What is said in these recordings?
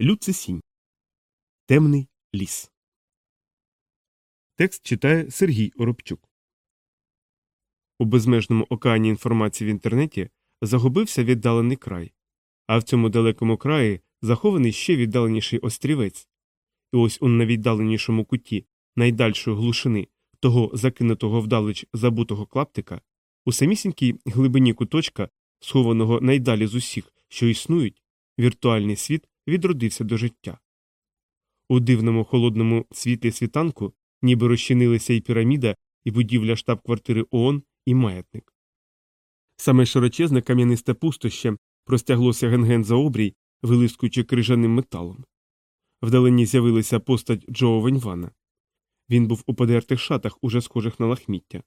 Люцисінь. Темний ліс. Текст читає Сергій Оробчук. У безмежному океані інформації в інтернеті загубився віддалений край, а в цьому далекому краї захований ще віддаленіший острівець. І ось у найвіддаленішому куті найдальшої глушини того закинутого вдалеч забутого клаптика, у самісінькій глибині куточка, схованого найдалі з усіх, що існують, віртуальний світ відродився до життя. У дивному холодному світлі світанку ніби розчинилися і піраміда, і будівля штаб-квартири ООН, і маятник. Саме широчезне кам'янисте пустоще простяглося ген-ген за обрій, вилискуючи крижаним металом. Вдалині з'явилася постать Джо Веньвана. Він був у подертих шатах, уже схожих на лахміття.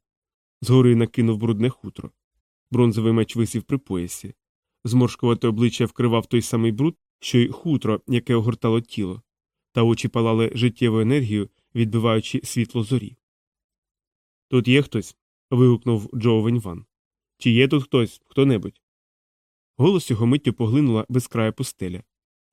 Згори накинув брудне хутро. Бронзовий меч висів при поясі. Зморшкувате обличчя вкривав той самий бруд, що й хутро, яке огортало тіло, та очі палали життєвою енергією, відбиваючи світло зорі. Тут є хтось. вигукнув Джо Веньван. Чи є тут хтось, хто небудь? Голос його миттю поглинула безкрая пустеля.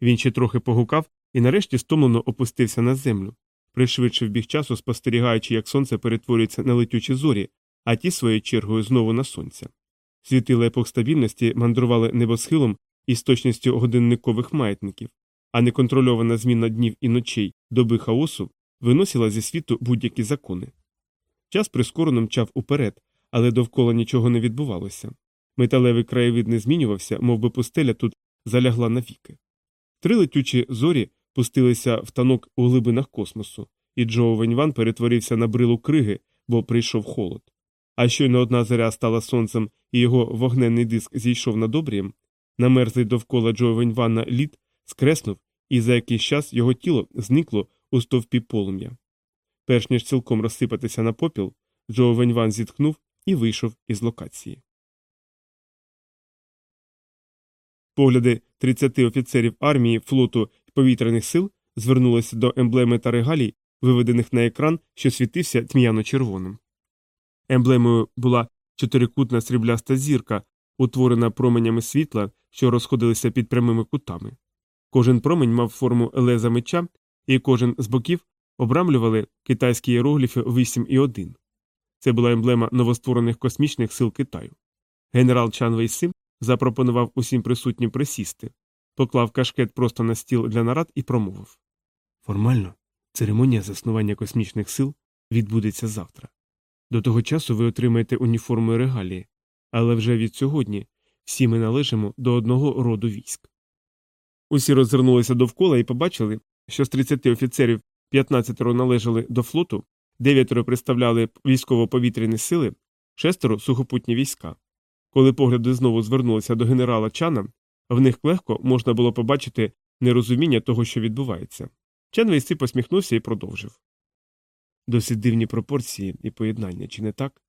Він ще трохи погукав і нарешті стомлено опустився на землю, пришвидшив біг часу, спостерігаючи, як сонце перетворюється на летючі зорі, а ті своєю чергою знову на сонця. Світила епох стабільності мандрували небосхилом із точністю годинникових маятників, а неконтрольована зміна днів і ночей доби хаосу виносила зі світу будь-які закони. Час прискорено мчав уперед, але довкола нічого не відбувалося. Металевий краєвид не змінювався, мов би пустеля тут залягла навіки. Три летючі зорі пустилися в танок у глибинах космосу, і Джо Веньван перетворився на брилу криги, бо прийшов холод. А щойно одна зоря стала сонцем і його вогненний диск зійшов над обрієм, намерзлий довкола Джо Веньвана лід скреснув, і за якийсь час його тіло зникло у стовпі полум'я. Перш ніж цілком розсипатися на попіл, Джо Веньван зітхнув і вийшов із локації. Погляди 30 офіцерів армії, флоту і повітряних сил звернулися до емблеми та регалій, виведених на екран, що світився тьмяно-червоним. Емблемою була чотирикутна срібляста зірка, утворена променями світла, що розходилися під прямими кутами. Кожен промень мав форму леза меча, і кожен з боків обрамлювали китайські іерогліфи 8 і 1. Це була емблема новостворених космічних сил Китаю. Генерал Чан Вейсим запропонував усім присутнім присісти, поклав кашкет просто на стіл для нарад і промовив Формально, церемонія заснування космічних сил відбудеться завтра. До того часу ви отримаєте уніформу і регалії, але вже від сьогодні всі ми належимо до одного роду військ. Усі роззирнулися довкола і побачили, що з 30 офіцерів 15 належали до флоту, 9 представляли військово-повітряні сили, шестеро сухопутні війська. Коли погляди знову звернулися до генерала Чана, в них легко можна було побачити нерозуміння того, що відбувається. Чан Вейси посміхнувся і продовжив. Досить дивні пропорції і поєднання, чи не так?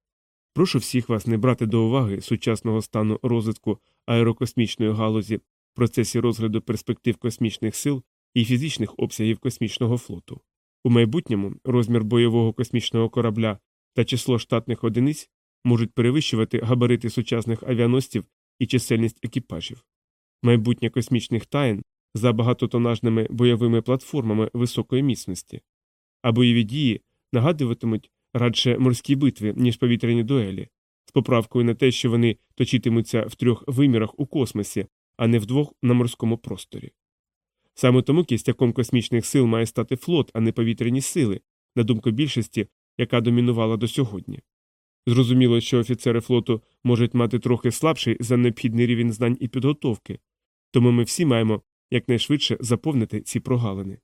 Прошу всіх вас не брати до уваги сучасного стану розвитку аерокосмічної галузі процесі розгляду перспектив космічних сил і фізичних обсягів космічного флоту. У майбутньому розмір бойового космічного корабля та число штатних одиниць можуть перевищувати габарити сучасних авіаносців і чисельність екіпажів. Майбутнє космічних таїн за багатотонажними бойовими платформами високої міцності, а бойові дії нагадуватимуть радше морські битви, ніж повітряні дуелі, з поправкою на те, що вони точитимуться в трьох вимірах у космосі, а не вдвох на морському просторі. Саме тому кістяком космічних сил має стати флот, а не повітряні сили, на думку більшості, яка домінувала до сьогодні. Зрозуміло, що офіцери флоту можуть мати трохи слабший за необхідний рівень знань і підготовки, тому ми всі маємо якнайшвидше заповнити ці прогалини.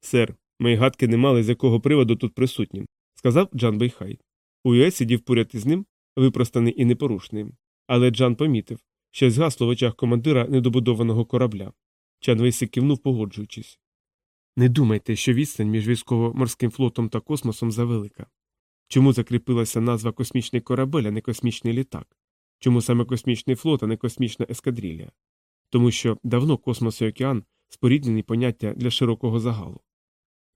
Сер, мої гадки не мали з якого приводу тут присутні, сказав Джан Бейхай. Уюе сидів поряд із ним, випростаний і непорушний. Але Джан помітив, що згасло в очах командира недобудованого корабля. Чан Вейси кивнув, погоджуючись. Не думайте, що відстань між військово-морським флотом та космосом завелика. Чому закріпилася назва космічний корабель, а не космічний літак? Чому саме космічний флот, а не космічна ескадрилля? Тому що давно космос і океан споріднені поняття для широкого загалу.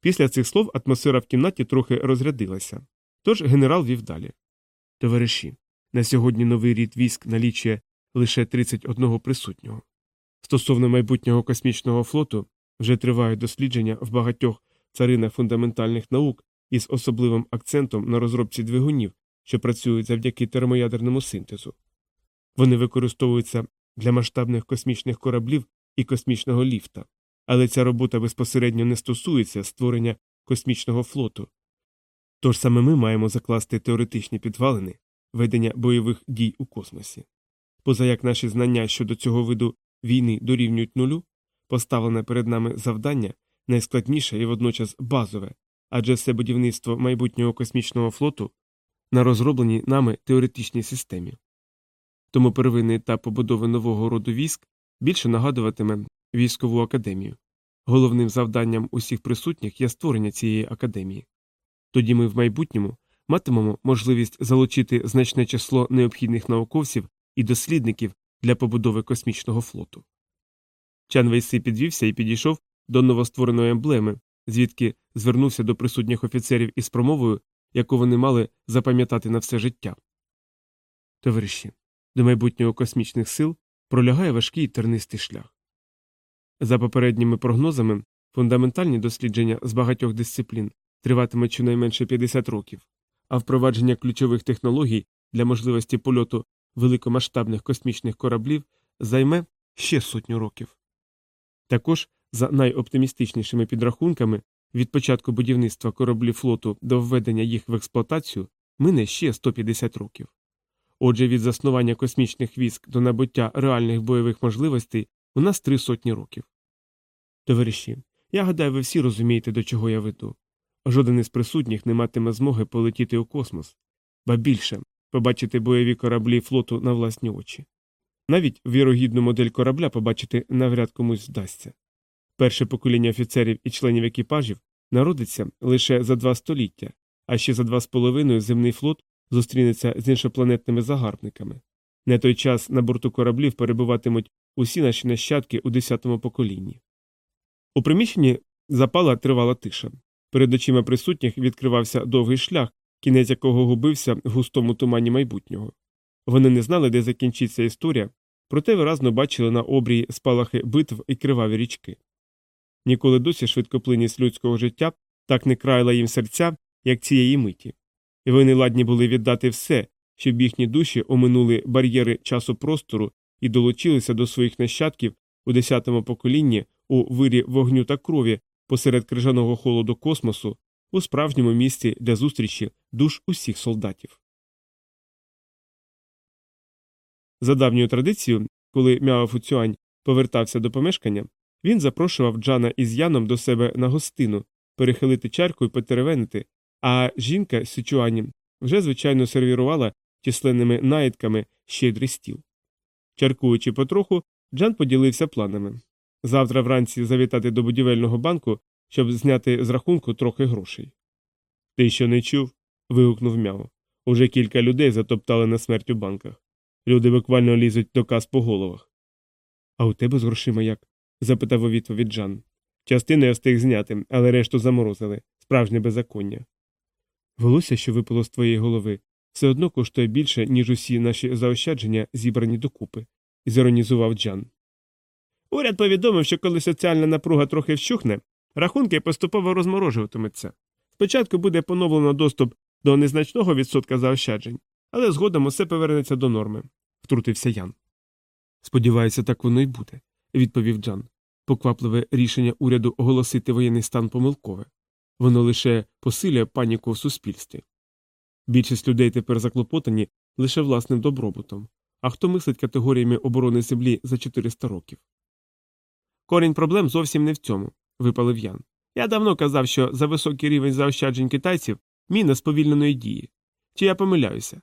Після цих слов атмосфера в кімнаті трохи розрядилася. Тож генерал вів далі. Товариші, на сьогодні новий рід військ налічує лише 31 присутнього. Стосовно майбутнього космічного флоту вже тривають дослідження в багатьох царинах фундаментальних наук із особливим акцентом на розробці двигунів, що працюють завдяки термоядерному синтезу. Вони використовуються для масштабних космічних кораблів і космічного ліфта, але ця робота безпосередньо не стосується створення космічного флоту. Тож саме ми маємо закласти теоретичні підвалини ведення бойових дій у космосі. Поза як наші знання щодо цього виду війни дорівнюють нулю, поставлене перед нами завдання найскладніше і водночас базове, адже все будівництво майбутнього космічного флоту на розробленій нами теоретичній системі. Тому первинний етап побудови нового роду військ більше нагадуватиме військову академію. Головним завданням усіх присутніх є створення цієї академії. Тоді ми в майбутньому матимемо можливість залучити значне число необхідних науковців і дослідників для побудови космічного флоту. Чан Вейси підвівся і підійшов до новоствореної емблеми, звідки звернувся до присутніх офіцерів із промовою, яку вони мали запам'ятати на все життя. Товариші, до майбутнього космічних сил пролягає важкий тернистий шлях. За попередніми прогнозами, фундаментальні дослідження з багатьох дисциплін триватимуть щонайменше 50 років, а впровадження ключових технологій для можливості польоту великомасштабних космічних кораблів займе ще сотню років. Також, за найоптимістичнішими підрахунками, від початку будівництва кораблів флоту до введення їх в експлуатацію мине ще 150 років. Отже, від заснування космічних військ до набуття реальних бойових можливостей у нас три сотні років. Товариші, я гадаю, ви всі розумієте, до чого я веду. Жоден із присутніх не матиме змоги полетіти у космос, ба більше побачити бойові кораблі флоту на власні очі. Навіть вірогідну модель корабля побачити навряд комусь вдасться. Перше покоління офіцерів і членів екіпажів народиться лише за два століття, а ще за два з половиною земний флот зустрінеться з іншопланетними загарбниками. На той час на борту кораблів перебуватимуть усі наші нащадки у десятому поколінні. У приміщенні запала тривала тиша. Перед очима присутніх відкривався довгий шлях, кінець якого губився в густому тумані майбутнього. Вони не знали, де закінчиться історія, проте виразно бачили на обрії спалахи битв і криваві річки. Ніколи досі швидкоплинність людського життя так не краяла їм серця, як цієї миті, і вони ладні були віддати все, щоб їхні душі оминули бар'єри часу простору і долучилися до своїх нащадків у десятому поколінні у вирі вогню та крові посеред крижаного холоду космосу у справжньому місці для зустрічі душ усіх солдатів. За давньою традицією, коли Мяо Фуцюань повертався до помешкання, він запрошував Джана із Яном до себе на гостину, перехилити чарку і потеревенити, а жінка Сючуані вже звичайно сервірувала численними наїдками щедрий стіл. Чаркуючи потроху, Джан поділився планами завтра вранці завітати до будівельного банку, щоб зняти з рахунку трохи грошей. Ти що не чув? вигукнув Мяо. Уже кілька людей затоптали на смерть у банках. Люди буквально лізуть до каз по головах. А у тебе з грошима як? запитав у відповідь Джан. Частину я встиг зняти, але решту заморозили справжнє беззаконня. Волосся, що випало з твоєї голови, все одно коштує більше, ніж усі наші заощадження зібрані докупи, зіронізував Джан. Уряд повідомив, що коли соціальна напруга трохи вщухне, рахунки поступово розморожуватимуться. Спочатку буде поновлено доступ до незначного відсотка заощаджень, але згодом усе повернеться до норми, втрутився Ян. Сподіваюся, так воно й буде, відповів Джан. Поквапливе рішення уряду оголосити воєнний стан помилкове. Воно лише посилює паніку в суспільстві. Більшість людей тепер заклопотані лише власним добробутом, а хто мислить категоріями оборони землі за 400 років. Корінь проблем зовсім не в цьому, випалив Ян. Я давно казав, що за високий рівень заощаджень китайців міна сповільненої дії. Чи я помиляюся?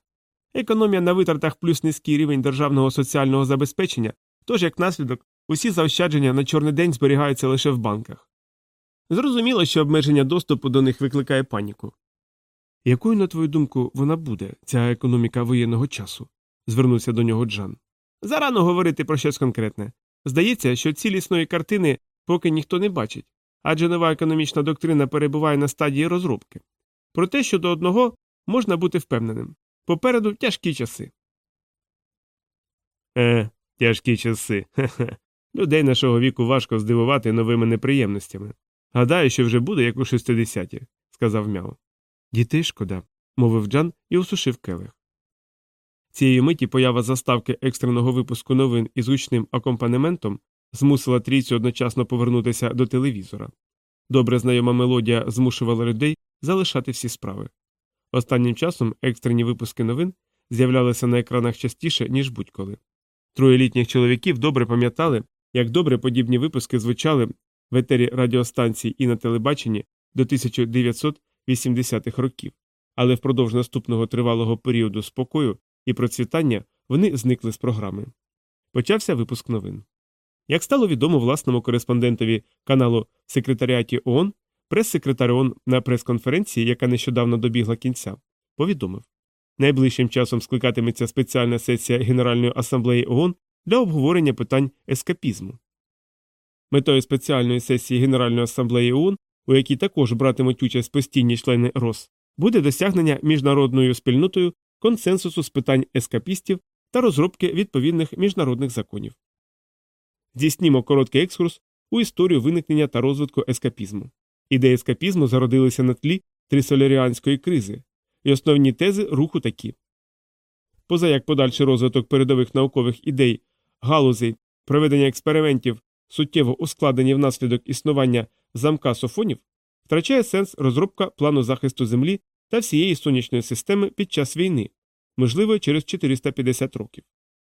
Економія на витратах плюс низький рівень державного соціального забезпечення, тож, як наслідок, усі заощадження на чорний день зберігаються лише в банках. Зрозуміло, що обмеження доступу до них викликає паніку. Якою, на твою думку, вона буде, ця економіка воєнного часу? звернувся до нього Джан. Зарано говорити про щось конкретне. Здається, що цілісної картини поки ніхто не бачить, адже нова економічна доктрина перебуває на стадії розробки. Проте щодо одного можна бути впевненим попереду тяжкі часи. Е, тяжкі часи. Людей нашого віку важко здивувати новими неприємностями. Гадаю, що вже буде, як у 60-ті», – сказав Мяу. Дітей шкода, мовив Джан і осушив келих. Цієї миті поява заставки екстреного випуску новин із гучним акомпанементом змусила трійцю одночасно повернутися до телевізора. Добре знайома мелодія змушувала людей залишати всі справи. Останнім часом екстрені випуски новин з'являлися на екранах частіше, ніж будь-коли. Троє літніх чоловіків добре пам'ятали, як добре подібні випуски звучали в етері радіостанцій і на телебаченні до 1980-х років, але впродовж наступного тривалого періоду спокою і процвітання вони зникли з програми. Почався випуск новин. Як стало відомо власному кореспондентові каналу секретаріаті ООН, прес-секретар ООН на прес-конференції, яка нещодавно добігла кінця, повідомив найближчим часом скликатиметься спеціальна сесія Генеральної асамблеї ООН для обговорення питань ескапізму. Метою спеціальної сесії Генеральної асамблеї ООН, у якій також братимуть участь постійні члени РОС, буде досягнення міжнародною спільнотою консенсусу з питань ескапістів та розробки відповідних міжнародних законів. Здійснімо короткий екскурс у історію виникнення та розвитку ескапізму. Ідеї ескапізму зародилися на тлі трисоляріанської кризи, і основні тези руху такі. Поза як подальший розвиток передових наукових ідей, галузей, проведення експериментів суттєво ускладнені внаслідок існування замка софонів, втрачає сенс розробка плану захисту Землі та всієї сонячної системи під час війни, можливо, через 450 років.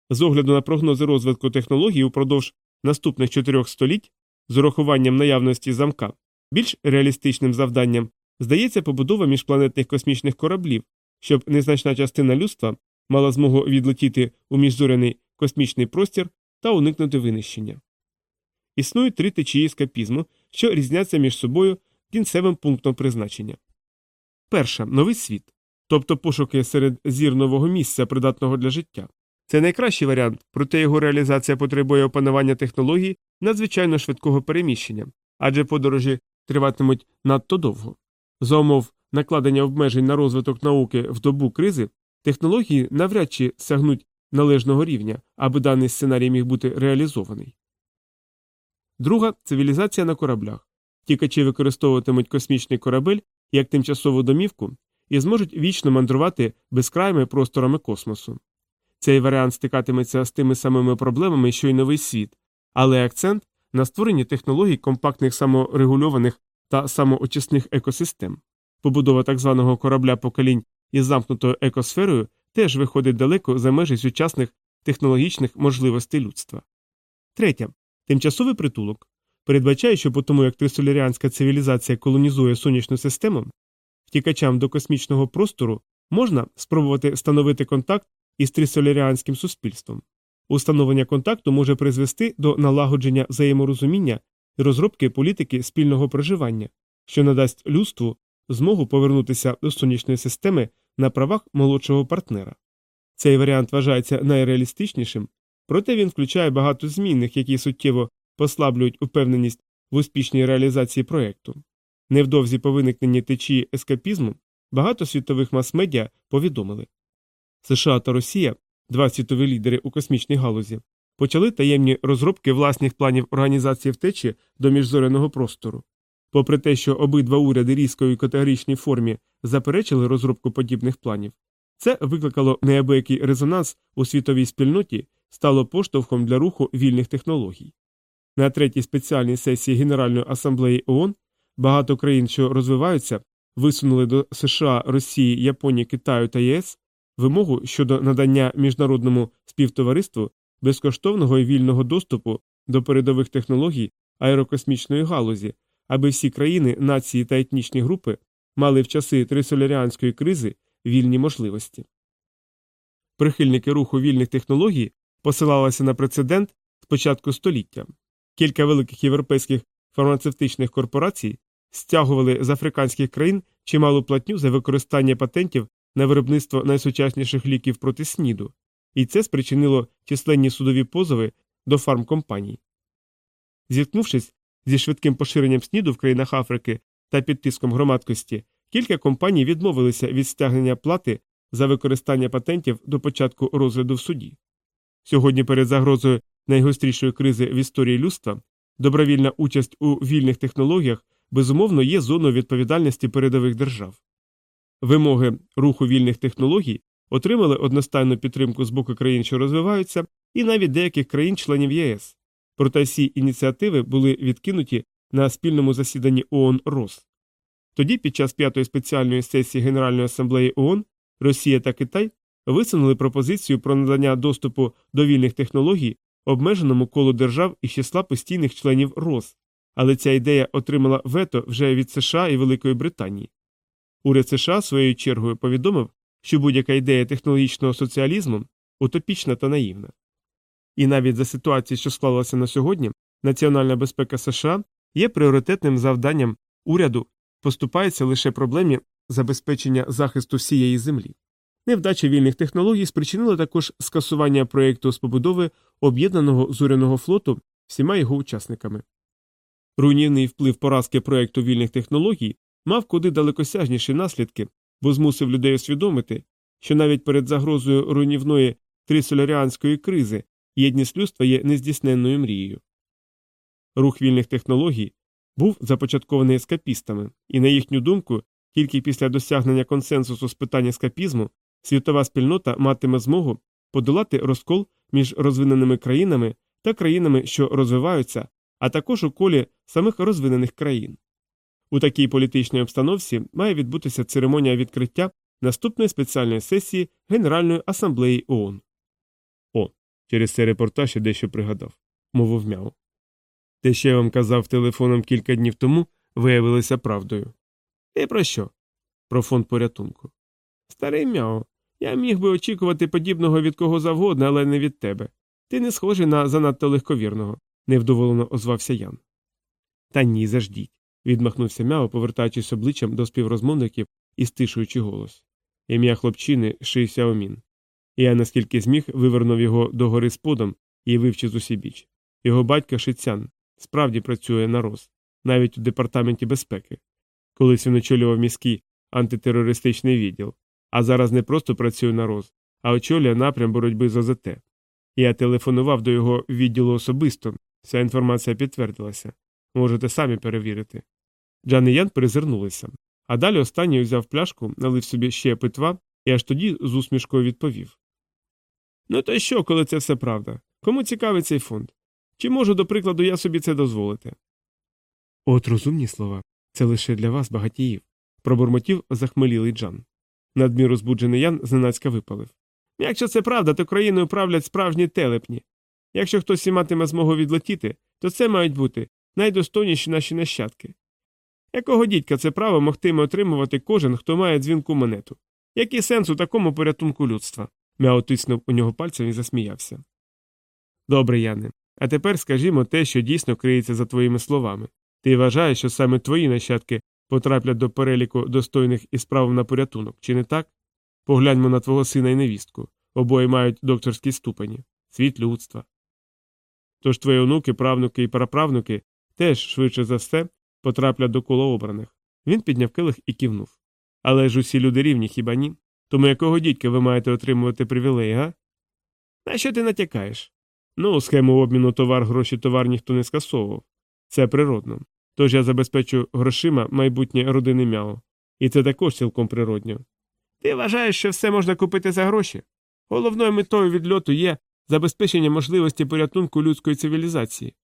З огляду на прогнози розвитку технологій упродовж наступних чотирьох століть, з урахуванням наявності замка, більш реалістичним завданням здається побудова міжпланетних космічних кораблів, щоб незначна частина людства мала змогу відлетіти у міжзоряний космічний простір та уникнути винищення. Існують три течії ескапізму, що різняться між собою кінцевим пунктом призначення. Перша новий світ, тобто пошуки серед зір нового місця, придатного для життя. Це найкращий варіант, проте його реалізація потребує опанування технологій надзвичайно швидкого переміщення, адже подорожі триватимуть надто довго. За умов накладення обмежень на розвиток науки в добу кризи, технології навряд чи сягнуть належного рівня, аби даний сценарій міг бути реалізований. Друга цивілізація на кораблях. Тікачі використовуватимуть космічний корабель як тимчасову домівку і зможуть вічно мандрувати безкрайми просторами космосу. Цей варіант стикатиметься з тими самими проблемами, що й новий світ, але акцент на створенні технологій компактних саморегульованих та самоочисних екосистем. Побудова так званого корабля поколінь із замкнутою екосферою теж виходить далеко за межі сучасних технологічних можливостей людства. Третя тимчасовий притулок. Передбачає, що по тому, як трисоляріанська цивілізація колонізує сонячну систему, втікачам до космічного простору можна спробувати встановити контакт із трисоляріанським суспільством. Установлення контакту може призвести до налагодження взаєморозуміння і розробки політики спільного проживання, що надасть людству змогу повернутися до сонячної системи на правах молодшого партнера. Цей варіант вважається найреалістичнішим, проте він включає багато змінних, які суттєво послаблюють упевненість в успішній реалізації проєкту. Невдовзі по виникненні течії ескапізму багато світових мас-медіа повідомили США та Росія, два світові лідери у космічній галузі, почали таємні розробки власних планів організації втечі до міжзоряного простору. Попри те, що обидва уряди різко і категоричній формі заперечили розробку подібних планів, це викликало неабиякий резонанс у світовій спільноті, стало поштовхом для руху вільних технологій. На третій спеціальній сесії Генеральної асамблеї ООН багато країн, що розвиваються, висунули до США, Росії, Японії, Китаю та ЄС вимогу щодо надання міжнародному співтовариству безкоштовного і вільного доступу до передових технологій аерокосмічної галузі, аби всі країни, нації та етнічні групи мали в часи трисоляріанської кризи вільні можливості. Прихильники руху вільних технологій посилалися на прецедент з початку століття. Кілька великих європейських фармацевтичних корпорацій стягували з африканських країн чималу платню за використання патентів на виробництво найсучасніших ліків проти сніду, і це спричинило численні судові позови до фармкомпаній. Зіткнувшись зі швидким поширенням сніду в країнах Африки та під тиском громадкості, кілька компаній відмовилися від стягнення плати за використання патентів до початку розгляду в суді. Сьогодні перед загрозою найгострішої кризи в історії людства, добровільна участь у вільних технологіях безумовно є зоною відповідальності передових держав. Вимоги руху вільних технологій отримали одностайну підтримку з боку країн, що розвиваються, і навіть деяких країн-членів ЄС. Проте всі ініціативи були відкинуті на спільному засіданні ООН РОС. Тоді, під час п'ятої спеціальної сесії Генеральної асамблеї ООН, Росія та Китай висунули пропозицію про надання доступу до вільних технологій обмеженому колу держав із числа постійних членів РОС, але ця ідея отримала вето вже від США і Великої Британії. Уряд США своєю чергою повідомив, що будь-яка ідея технологічного соціалізму утопічна та наївна. І навіть за ситуацію, що склалася на сьогодні, національна безпека США є пріоритетним завданням уряду, поступається лише проблемі забезпечення захисту всієї землі. Невдача вільних технологій спричинила також скасування проєкту з побудови об'єднаного зоряного флоту всіма його учасниками. Руйнівний вплив поразки проєкту вільних технологій мав куди далекосяжніші наслідки, бо змусив людей усвідомити, що навіть перед загрозою руйнівної трисоляріанської кризи єдність людства є нездійсненною мрією. Рух вільних технологій був започаткований ескапістами, і, на їхню думку, тільки після досягнення консенсусу з питань ескапізму світова спільнота матиме змогу подолати розкол між розвиненими країнами та країнами, що розвиваються, а також у колі самих розвинених країн. У такій політичній обстановці має відбутися церемонія відкриття наступної спеціальної сесії Генеральної асамблеї ООН. О, через цей репортаж я дещо пригадав, мовив мяу. Те, що я вам казав телефоном кілька днів тому, виявилося правдою. І про що? Про фонд порятунку. Старий мяу, я міг би очікувати подібного від кого завгодно, але не від тебе. Ти не схожий на занадто легковірного, невдоволено озвався Ян. Та ні, заждіть, відмахнувся Мяо, повертаючись обличчям до співрозмовників і стишуючи голос. Ім'я хлопчини Ши Сяомін. Я, наскільки зміг, вивернув його догори сподом і вивчив з усібіч. Його батько Шицян справді працює на роз, навіть у департаменті безпеки. Колись він очолював міський антитерористичний відділ, а зараз не просто працює на роз, а очолює напрям боротьби з ОЗТ. Я телефонував до його відділу особисто, вся інформація підтвердилася. Можете самі перевірити. Джан і Ян перезирнулися, а далі останній взяв пляшку, налив собі ще питва і аж тоді з усмішкою відповів Ну то що, коли це все правда? Кому цікавий цей фонд? Чи можу, до прикладу, я собі це дозволити? От розумні слова. Це лише для вас, багатіїв. Пробурмотів захмелілий Джан. Надміру збуджений Ян зненацька випалив. Якщо це правда, то країною правлять справжні телепні. Якщо хтось і матиме змогу відлетіти, то це мають бути найдостойніші наші нащадки. Якого дідька це право могтиме отримувати кожен, хто має дзвінку монету? Який сенс у такому порятунку людства? Мяо тиснув у нього пальцем і засміявся. Добре, Яне. А тепер скажімо те, що дійсно криється за твоїми словами. Ти вважаєш, що саме твої нащадки потраплять до переліку достойних із правом на порятунок, чи не так? Погляньмо на твого сина і невістку. Обоє мають докторські ступені, світ людства. Тож твої онуки, правнуки і праправнуки теж, швидше за все, потраплять до кола обраних. Він підняв килих і кивнув. Але ж усі люди рівні, хіба ні? Тому якого дідька ви маєте отримувати привілеї, га? На що ти натякаєш? Ну, схему обміну товар гроші товар ніхто не скасовував. Це природно. Тож я забезпечу грошима майбутнє родини мяо. І це також цілком природньо. Ти вважаєш, що все можна купити за гроші? Головною метою відльоту є забезпечення можливості порятунку людської цивілізації.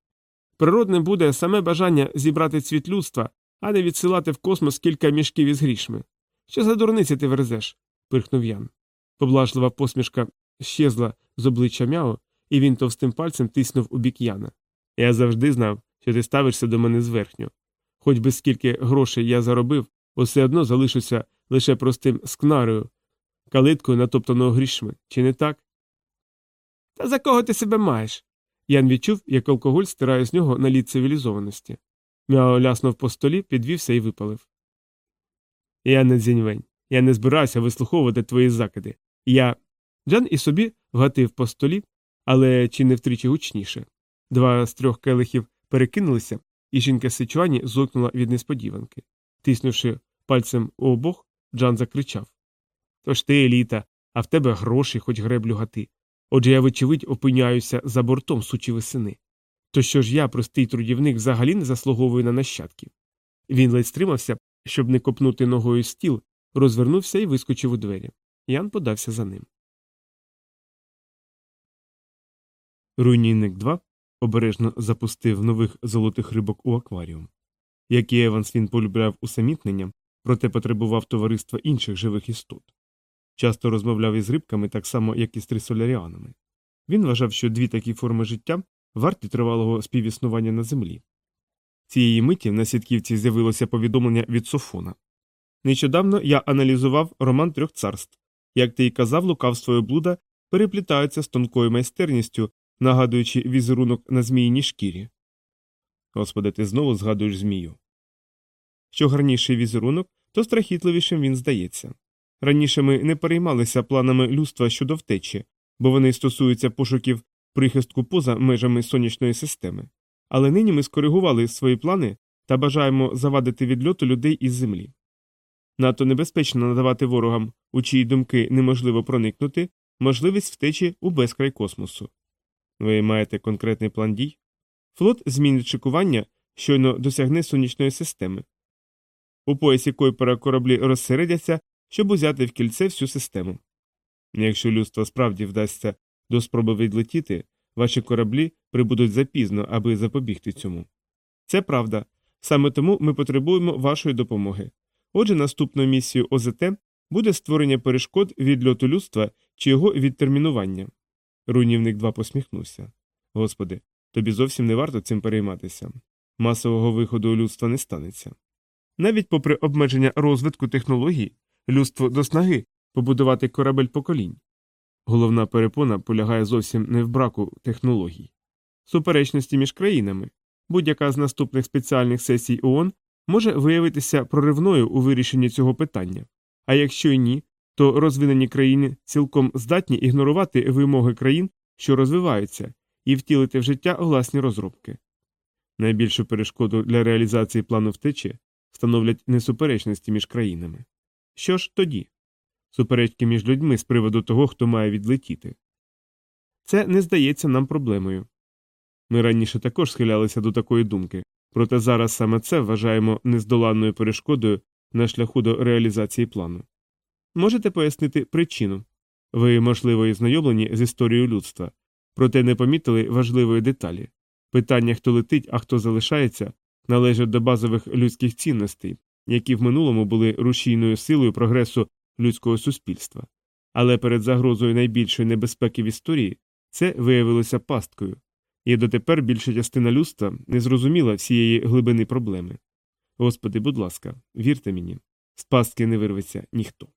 Природним буде саме бажання зібрати цвіт людства, а не відсилати в космос кілька мішків із грішми. Що за дурниці ти верзеш? пирхнув Ян. Поблажлива посмішка щезла з обличчя мяо, і він товстим пальцем тиснув у бік Яна. Я завжди знав, що ти ставишся до мене зверхньо. Хоч би скільки грошей я заробив, усе одно залишуся лише простим скнарою, калиткою натоптаного грішми, чи не так? Та за кого ти себе маєш? Ян відчув, як алкоголь стирає з нього наліт цивілізованості. Мяо ляснув по столі, підвівся і випалив. Я не дзіньвень. Я не збираюся вислуховувати твої закиди. Я. Джан і собі вгатив по столі, але чи не втричі гучніше. Два з трьох келихів перекинулися, і жінка Сичуані зокнула від несподіванки. Тиснувши пальцем у обох, Джан закричав Тож ти еліта, а в тебе гроші, хоч греблю гати. Отже, я, вочевидь, опиняюся за бортом сучі весени. То що ж я, простий трудівник, взагалі не заслуговую на нащадків? Він ледь стримався, щоб не копнути ногою стіл, розвернувся і вискочив у двері. Ян подався за ним. Руйнівник 2 обережно запустив нових золотих рибок у акваріум. Як і Еванс він полюбляв усамітнення, проте потребував товариства інших живих істот. Часто розмовляв із рибками так само, як і з трисоляріанами. Він вважав, що дві такі форми життя варті тривалого співіснування на землі. Цієї миті на сітківці з'явилося повідомлення від Софона. Нещодавно я аналізував роман трьох царств. Як ти й казав, лукавство і блуда переплітаються з тонкою майстерністю, нагадуючи візерунок на зміїній шкірі. Господи, ти знову згадуєш змію. Що гарніший візерунок, то страхітливішим він здається. Раніше ми не переймалися планами людства щодо втечі, бо вони стосуються пошуків прихистку поза межами сонячної системи. Але нині ми скоригували свої плани та бажаємо завадити відльоту людей із землі. Надто небезпечно надавати ворогам, у чиї думки неможливо проникнути, можливість втечі у безкрай космосу. Ви маєте конкретний план дій? Флот змінить чекування, щойно досягне сонячної системи. У поясі Койпера кораблі розсередяться, щоб узяти в кільце всю систему. Якщо людство справді вдасться до спроби відлетіти, ваші кораблі прибудуть запізно, аби запобігти цьому. Це правда. Саме тому ми потребуємо вашої допомоги. Отже, наступною місією ОЗТ буде створення перешкод від льоту людства чи його відтермінування. Руйнівник 2 посміхнувся. Господи, тобі зовсім не варто цим перейматися. Масового виходу людства не станеться. Навіть попри обмеження розвитку технологій, людство до снаги побудувати корабель поколінь. Головна перепона полягає зовсім не в браку технологій. Суперечності між країнами. Будь-яка з наступних спеціальних сесій ООН може виявитися проривною у вирішенні цього питання. А якщо й ні, то розвинені країни цілком здатні ігнорувати вимоги країн, що розвиваються, і втілити в життя власні розробки. Найбільшу перешкоду для реалізації плану втечі становлять несуперечності між країнами. Що ж тоді? Суперечки між людьми з приводу того, хто має відлетіти. Це не здається нам проблемою. Ми раніше також схилялися до такої думки, проте зараз саме це вважаємо нездоланною перешкодою на шляху до реалізації плану. Можете пояснити причину ви, можливо, і знайомлені з історією людства, проте не помітили важливої деталі питання, хто летить, а хто залишається, належать до базових людських цінностей, які в минулому були рушійною силою прогресу людського суспільства. Але перед загрозою найбільшої небезпеки в історії це виявилося пасткою, і дотепер більша частина людства не зрозуміла всієї глибини проблеми. Господи, будь ласка, вірте мені, з пастки не вирветься ніхто.